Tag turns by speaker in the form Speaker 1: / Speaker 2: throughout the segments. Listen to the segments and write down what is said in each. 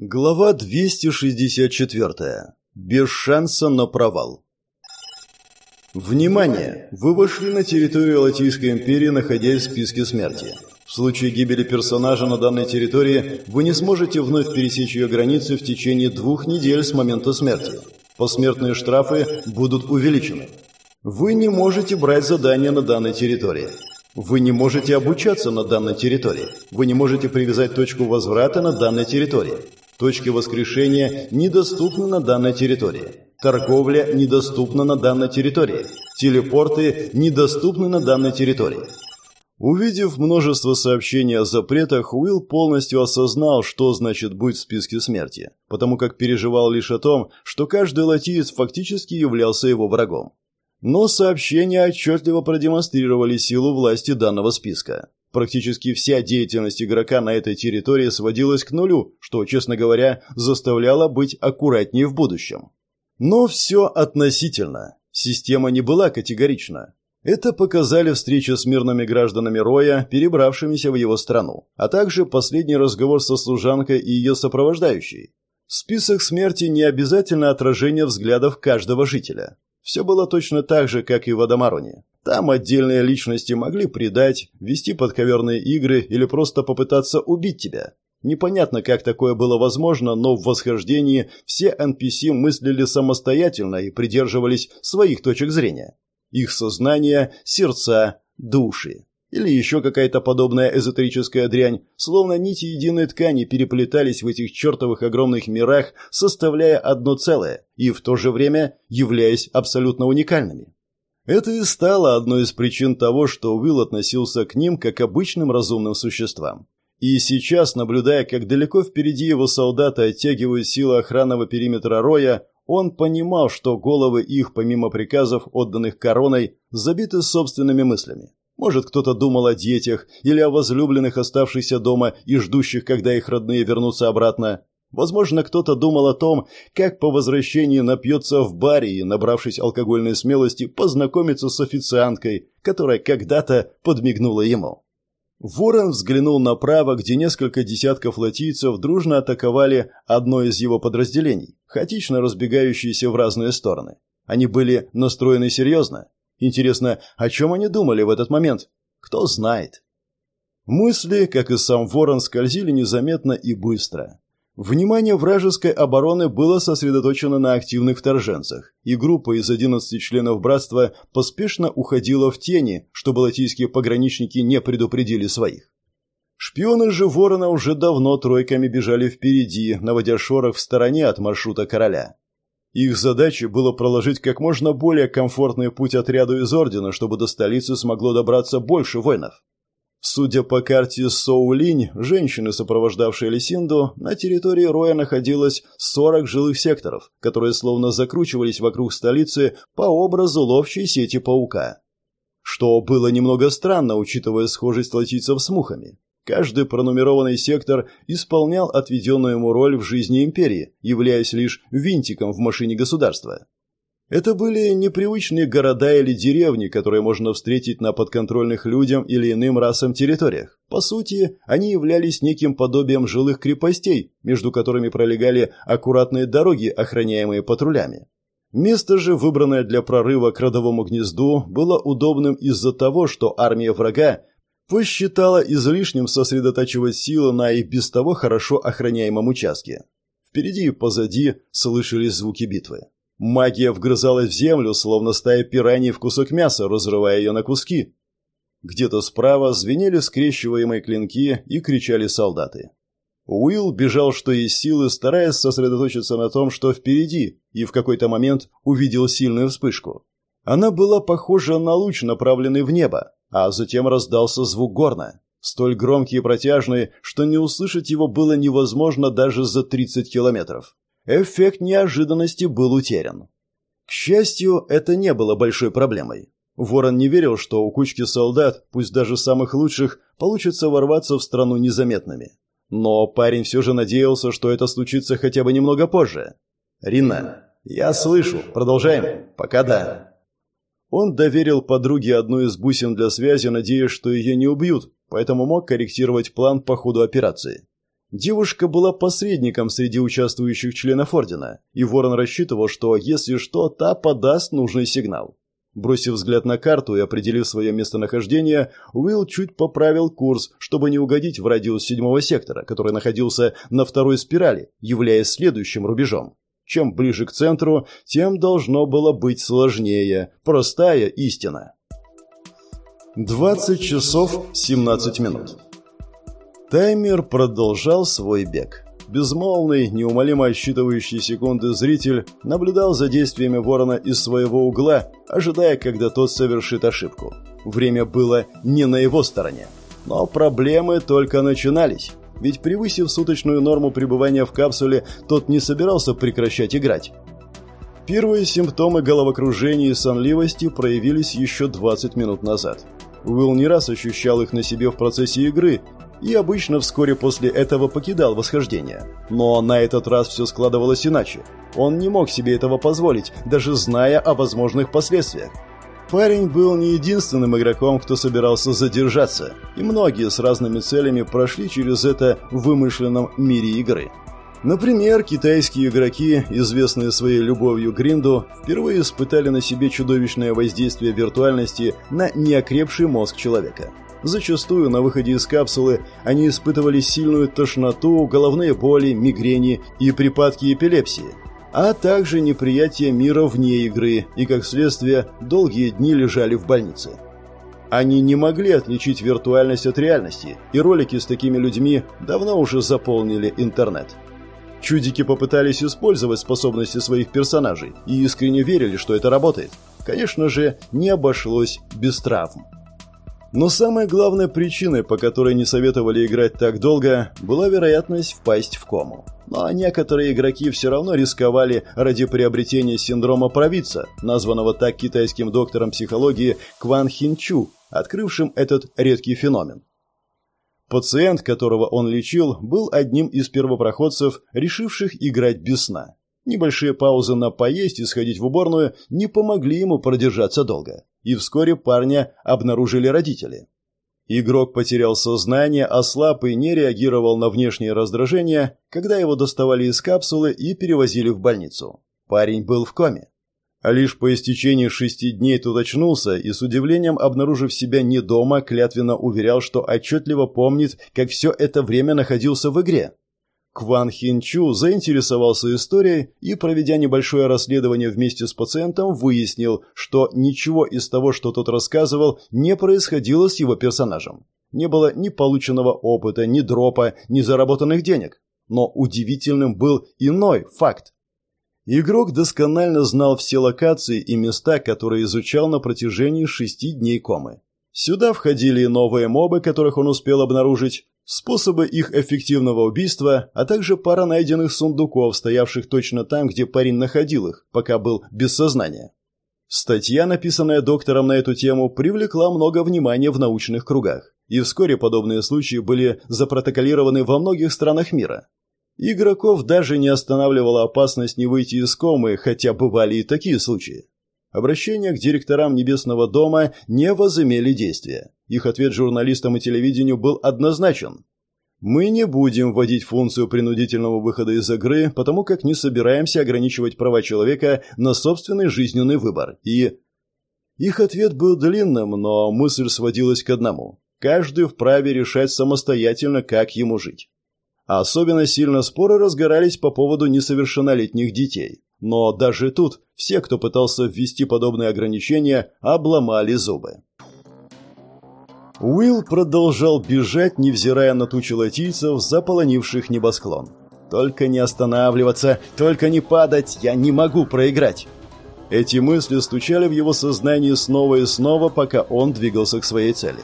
Speaker 1: Глава 264. Без шанса на провал. Внимание! Вы вошли на территорию Латийской империи, находясь в списке смерти. В случае гибели персонажа на данной территории вы не сможете вновь пересечь ее границы в течение двух недель с момента смерти. Посмертные штрафы будут увеличены. Вы не можете брать задания на данной территории. Вы не можете обучаться на данной территории. Вы не можете привязать точку возврата на данной территории. Точки воскрешения недоступны на данной территории. Торговля недоступна на данной территории. Телепорты недоступны на данной территории. Увидев множество сообщений о запретах, Уилл полностью осознал, что значит быть в списке смерти, потому как переживал лишь о том, что каждый латиец фактически являлся его врагом. Но сообщения отчетливо продемонстрировали силу власти данного списка. Практически вся деятельность игрока на этой территории сводилась к нулю, что, честно говоря, заставляло быть аккуратнее в будущем. Но все относительно. Система не была категорична. Это показали встречи с мирными гражданами Роя, перебравшимися в его страну, а также последний разговор со служанкой и ее сопровождающей. Список смерти не обязательно отражение взглядов каждого жителя. Все было точно так же, как и в Адамароне. Там отдельные личности могли предать, вести подковерные игры или просто попытаться убить тебя. Непонятно, как такое было возможно, но в восхождении все NPC мыслили самостоятельно и придерживались своих точек зрения. Их сознание, сердца, души. Или еще какая-то подобная эзотерическая дрянь, словно нити единой ткани переплетались в этих чертовых огромных мирах, составляя одно целое, и в то же время являясь абсолютно уникальными. Это и стало одной из причин того, что Уилл относился к ним как обычным разумным существам. И сейчас, наблюдая, как далеко впереди его солдаты оттягивают силы охранного периметра Роя, он понимал, что головы их, помимо приказов, отданных короной, забиты собственными мыслями. Может, кто-то думал о детях или о возлюбленных, оставшихся дома и ждущих, когда их родные вернутся обратно. Возможно, кто-то думал о том, как по возвращении напьется в баре и, набравшись алкогольной смелости, познакомиться с официанткой, которая когда-то подмигнула ему. Ворон взглянул направо, где несколько десятков латийцев дружно атаковали одно из его подразделений, хаотично разбегающиеся в разные стороны. Они были настроены серьезно, Интересно, о чем они думали в этот момент? Кто знает. Мысли, как и сам ворон, скользили незаметно и быстро. Внимание вражеской обороны было сосредоточено на активных вторженцах, и группа из 11 членов братства поспешно уходила в тени, чтобы латийские пограничники не предупредили своих. Шпионы же ворона уже давно тройками бежали впереди, наводя шорох в стороне от маршрута короля. Их задачей было проложить как можно более комфортный путь отряду из Ордена, чтобы до столицы смогло добраться больше воинов. Судя по карте Соулинь, женщины, сопровождавшие Лисинду, на территории Роя находилось 40 жилых секторов, которые словно закручивались вокруг столицы по образу ловчей сети паука. Что было немного странно, учитывая схожесть латийцев с мухами. Каждый пронумерованный сектор исполнял отведенную ему роль в жизни империи, являясь лишь винтиком в машине государства. Это были непривычные города или деревни, которые можно встретить на подконтрольных людям или иным расам территориях. По сути, они являлись неким подобием жилых крепостей, между которыми пролегали аккуратные дороги, охраняемые патрулями. Место же, выбранное для прорыва к родовому гнезду, было удобным из-за того, что армия врага посчитала излишним сосредотачивать силы на и без того хорошо охраняемом участке. Впереди и позади слышались звуки битвы. Магия вгрызалась в землю, словно стая пираний в кусок мяса, разрывая ее на куски. Где-то справа звенели скрещиваемые клинки и кричали солдаты. Уилл бежал что есть силы, стараясь сосредоточиться на том, что впереди, и в какой-то момент увидел сильную вспышку. Она была похожа на луч, направленный в небо, а затем раздался звук горна, столь громкий и протяжный, что не услышать его было невозможно даже за 30 километров. Эффект неожиданности был утерян. К счастью, это не было большой проблемой. Ворон не верил, что у кучки солдат, пусть даже самых лучших, получится ворваться в страну незаметными. Но парень все же надеялся, что это случится хотя бы немного позже. «Рина, я слышу. Продолжаем. Пока да». Он доверил подруге одну из бусин для связи, надеясь, что ее не убьют, поэтому мог корректировать план по ходу операции. Девушка была посредником среди участвующих членов Ордена, и Ворон рассчитывал, что, если что, та подаст нужный сигнал. Бросив взгляд на карту и определив свое местонахождение, Уилл чуть поправил курс, чтобы не угодить в радиус седьмого сектора, который находился на второй спирали, являясь следующим рубежом. Чем ближе к центру, тем должно было быть сложнее. Простая истина. 20 часов 17 минут. Таймер продолжал свой бег. Безмолвный, неумолимо отсчитывающий секунды зритель наблюдал за действиями ворона из своего угла, ожидая, когда тот совершит ошибку. Время было не на его стороне. Но проблемы только начинались. Ведь превысив суточную норму пребывания в капсуле, тот не собирался прекращать играть. Первые симптомы головокружения и сонливости проявились еще 20 минут назад. Уилл не раз ощущал их на себе в процессе игры и обычно вскоре после этого покидал восхождение. Но на этот раз все складывалось иначе. Он не мог себе этого позволить, даже зная о возможных последствиях. Парень был не единственным игроком, кто собирался задержаться, и многие с разными целями прошли через это в вымышленном мире игры. Например, китайские игроки, известные своей любовью к гринду, впервые испытали на себе чудовищное воздействие виртуальности на неокрепший мозг человека. Зачастую на выходе из капсулы они испытывали сильную тошноту, головные боли, мигрени и припадки эпилепсии, а также неприятие мира вне игры и, как следствие, долгие дни лежали в больнице. Они не могли отличить виртуальность от реальности, и ролики с такими людьми давно уже заполнили интернет. Чудики попытались использовать способности своих персонажей и искренне верили, что это работает. Конечно же, не обошлось без травм. Но самой главной причиной, по которой не советовали играть так долго, была вероятность впасть в кому. Но некоторые игроки все равно рисковали ради приобретения синдрома провидца, названного так китайским доктором психологии Кван Хинчу, открывшим этот редкий феномен. Пациент, которого он лечил, был одним из первопроходцев, решивших играть без сна. Небольшие паузы на поесть и сходить в уборную не помогли ему продержаться долго и вскоре парня обнаружили родители. Игрок потерял сознание, ослаб и не реагировал на внешние раздражения, когда его доставали из капсулы и перевозили в больницу. Парень был в коме. А лишь по истечении шести дней тут очнулся и с удивлением, обнаружив себя не дома, клятвенно уверял, что отчетливо помнит, как все это время находился в игре. Кван Хинчу заинтересовался историей и, проведя небольшое расследование вместе с пациентом, выяснил, что ничего из того, что тот рассказывал, не происходило с его персонажем. Не было ни полученного опыта, ни дропа, ни заработанных денег. Но удивительным был иной факт. Игрок досконально знал все локации и места, которые изучал на протяжении шести дней комы. Сюда входили и новые мобы, которых он успел обнаружить, способы их эффективного убийства, а также пара найденных сундуков, стоявших точно там, где парень находил их, пока был без сознания. Статья, написанная доктором на эту тему, привлекла много внимания в научных кругах, и вскоре подобные случаи были запротоколированы во многих странах мира. Игроков даже не останавливала опасность не выйти из комы, хотя бывали и такие случаи. Обращения к директорам Небесного дома не возымели действия. Их ответ журналистам и телевидению был однозначен. Мы не будем вводить функцию принудительного выхода из игры, потому как не собираемся ограничивать права человека на собственный жизненный выбор. И их ответ был длинным, но мысль сводилась к одному. Каждый вправе решать самостоятельно, как ему жить. А особенно сильно споры разгорались по поводу несовершеннолетних детей. Но даже тут все, кто пытался ввести подобные ограничения, обломали зубы. Уилл продолжал бежать, невзирая на тучи латийцев, заполонивших небосклон. «Только не останавливаться, только не падать, я не могу проиграть!» Эти мысли стучали в его сознании снова и снова, пока он двигался к своей цели.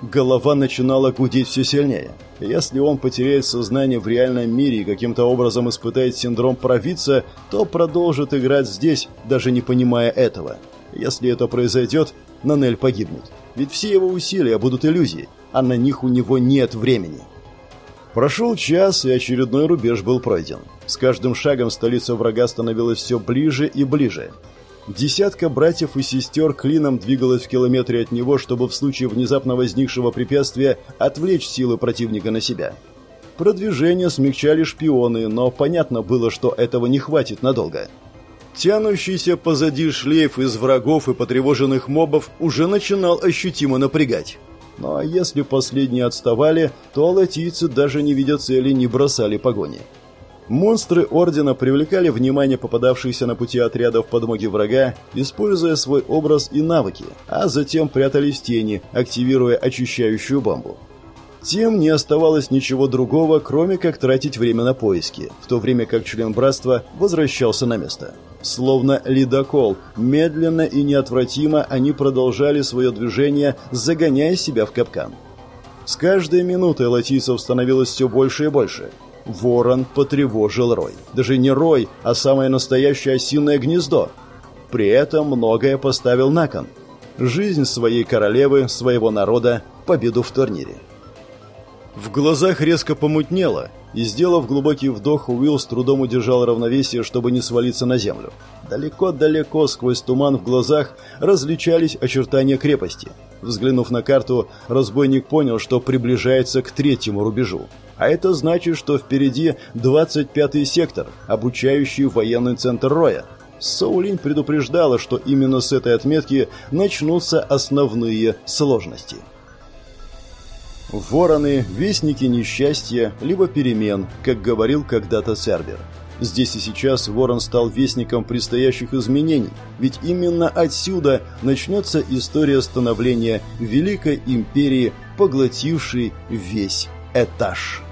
Speaker 1: Голова начинала гудеть все сильнее. Если он потеряет сознание в реальном мире и каким-то образом испытает синдром провидца, то продолжит играть здесь, даже не понимая этого. Если это произойдет, Нанель погибнет. Ведь все его усилия будут иллюзией, а на них у него нет времени. Прошел час, и очередной рубеж был пройден. С каждым шагом столица врага становилась все ближе и ближе. Десятка братьев и сестер клином двигалась в километре от него, чтобы в случае внезапно возникшего препятствия отвлечь силы противника на себя. Продвижение смягчали шпионы, но понятно было, что этого не хватит надолго. Тянущийся позади шлейф из врагов и потревоженных мобов уже начинал ощутимо напрягать. Ну а если последние отставали, то латийцы даже не видя цели не бросали погони. Монстры Ордена привлекали внимание попадавшихся на пути отрядов подмоги врага, используя свой образ и навыки, а затем прятались в тени, активируя очищающую бомбу. Тем не оставалось ничего другого, кроме как тратить время на поиски, в то время как член братства возвращался на место. Словно ледокол, медленно и неотвратимо они продолжали свое движение, загоняя себя в капкан. С каждой минутой латийцев становилось все больше и больше. Ворон потревожил рой. Даже не рой, а самое настоящее осиное гнездо. При этом многое поставил на кон. Жизнь своей королевы, своего народа, победу в турнире. В глазах резко помутнело, и, сделав глубокий вдох, Уилл с трудом удержал равновесие, чтобы не свалиться на землю. Далеко-далеко сквозь туман в глазах различались очертания крепости. Взглянув на карту, разбойник понял, что приближается к третьему рубежу. А это значит, что впереди 25-й сектор, обучающий военный центр Роя. Соулин предупреждала, что именно с этой отметки начнутся основные сложности. Вороны – вестники несчастья, либо перемен, как говорил когда-то Сербер. Здесь и сейчас Ворон стал вестником предстоящих изменений, ведь именно отсюда начнется история становления Великой Империи, поглотившей весь этаж.